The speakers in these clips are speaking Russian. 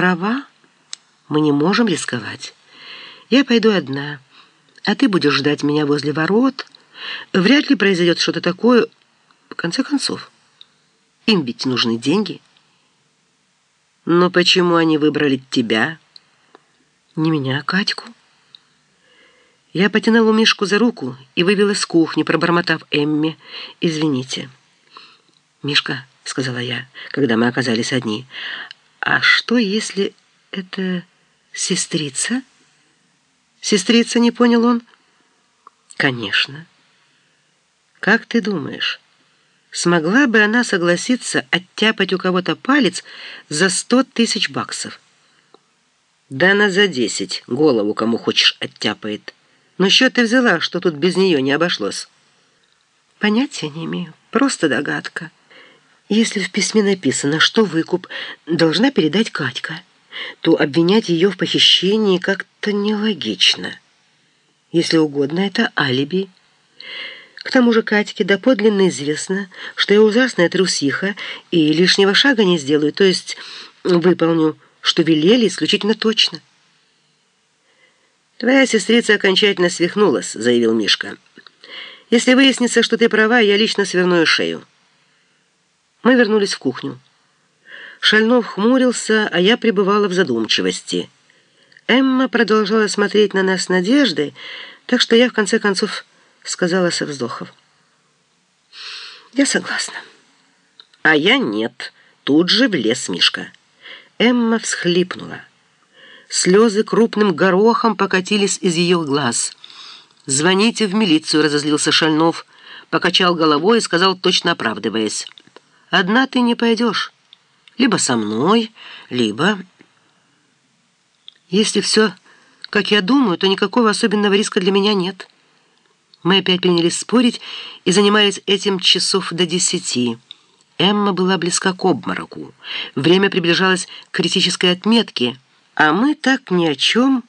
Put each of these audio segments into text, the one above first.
права. Мы не можем рисковать. Я пойду одна, а ты будешь ждать меня возле ворот. Вряд ли произойдет что-то такое. В конце концов, им ведь нужны деньги. Но почему они выбрали тебя? Не меня, а Катьку. Я потянула Мишку за руку и вывела с кухни, пробормотав Эмме «Извините». «Мишка», — сказала я, когда мы оказались одни, «а что, если это сестрица?» «Сестрица?» — не понял он. «Конечно». «Как ты думаешь, смогла бы она согласиться оттяпать у кого-то палец за сто тысяч баксов?» «Да она за десять голову кому хочешь оттяпает». Но счет ты взяла, что тут без нее не обошлось. Понятия не имею. Просто догадка. Если в письме написано, что выкуп должна передать Катька, то обвинять ее в похищении как-то нелогично. Если угодно, это алиби. К тому же Катьке доподлинно известно, что я ужасная трусиха и лишнего шага не сделаю, то есть выполню, что велели исключительно точно. «Твоя сестрица окончательно свихнулась», — заявил Мишка. «Если выяснится, что ты права, я лично сверну шею». Мы вернулись в кухню. Шальнов хмурился, а я пребывала в задумчивости. Эмма продолжала смотреть на нас с надеждой, так что я, в конце концов, сказала со вздохов. «Я согласна». «А я нет», — тут же влез Мишка. Эмма всхлипнула. Слезы крупным горохом покатились из ее глаз. «Звоните в милицию», — разозлился Шальнов, покачал головой и сказал, точно оправдываясь. «Одна ты не пойдешь. Либо со мной, либо...» «Если все, как я думаю, то никакого особенного риска для меня нет». Мы опять принялись спорить и занимались этим часов до десяти. Эмма была близка к обмороку. Время приближалось к критической отметке — а мы так ни о чем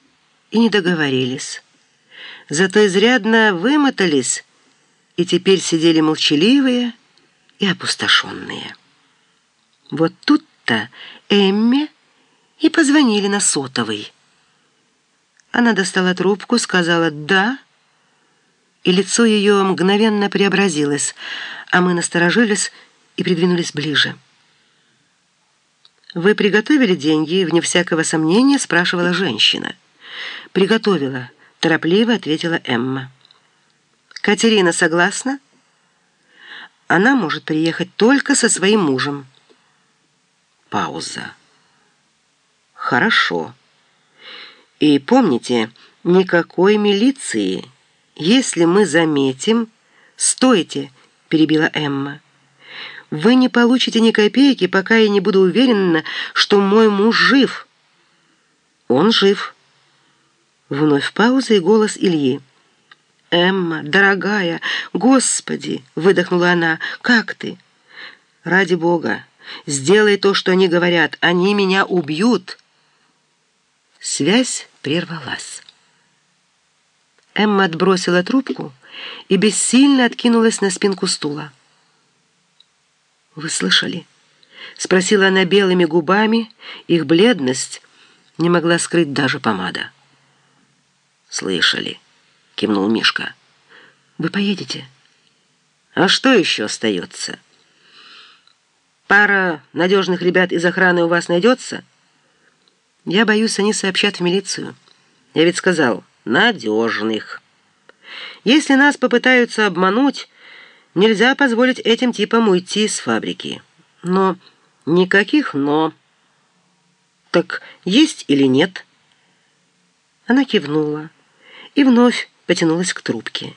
и не договорились. Зато изрядно вымотались и теперь сидели молчаливые и опустошенные. Вот тут-то Эмме и позвонили на сотовый. Она достала трубку, сказала «да», и лицо ее мгновенно преобразилось, а мы насторожились и придвинулись ближе. «Вы приготовили деньги?» — вне всякого сомнения спрашивала женщина. «Приготовила», — торопливо ответила Эмма. «Катерина согласна?» «Она может приехать только со своим мужем». Пауза. «Хорошо. И помните, никакой милиции. Если мы заметим...» «Стойте!» — перебила Эмма. Вы не получите ни копейки, пока я не буду уверена, что мой муж жив. Он жив. Вновь пауза и голос Ильи. «Эмма, дорогая, Господи!» — выдохнула она. «Как ты?» «Ради Бога, сделай то, что они говорят. Они меня убьют!» Связь прервалась. Эмма отбросила трубку и бессильно откинулась на спинку стула. «Вы слышали?» — спросила она белыми губами. Их бледность не могла скрыть даже помада. «Слышали?» — кивнул Мишка. «Вы поедете?» «А что еще остается?» «Пара надежных ребят из охраны у вас найдется?» «Я боюсь, они сообщат в милицию. Я ведь сказал, надежных. Если нас попытаются обмануть...» Нельзя позволить этим типам уйти с фабрики. Но никаких «но». Так есть или нет? Она кивнула и вновь потянулась к трубке.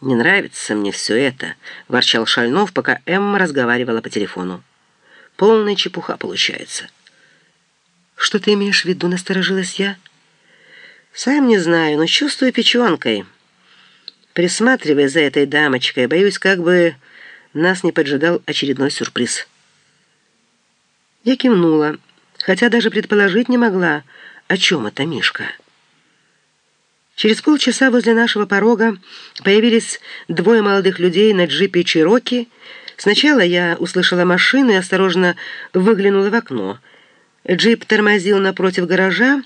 «Не нравится мне все это», — ворчал Шальнов, пока Эмма разговаривала по телефону. «Полная чепуха получается». «Что ты имеешь в виду?» — насторожилась я. «Сам не знаю, но чувствую печенкой» присматривая за этой дамочкой, боюсь, как бы нас не поджидал очередной сюрприз. Я кивнула, хотя даже предположить не могла, о чем это Мишка. Через полчаса возле нашего порога появились двое молодых людей на джипе «Чироки». Сначала я услышала машину и осторожно выглянула в окно. Джип тормозил напротив гаража,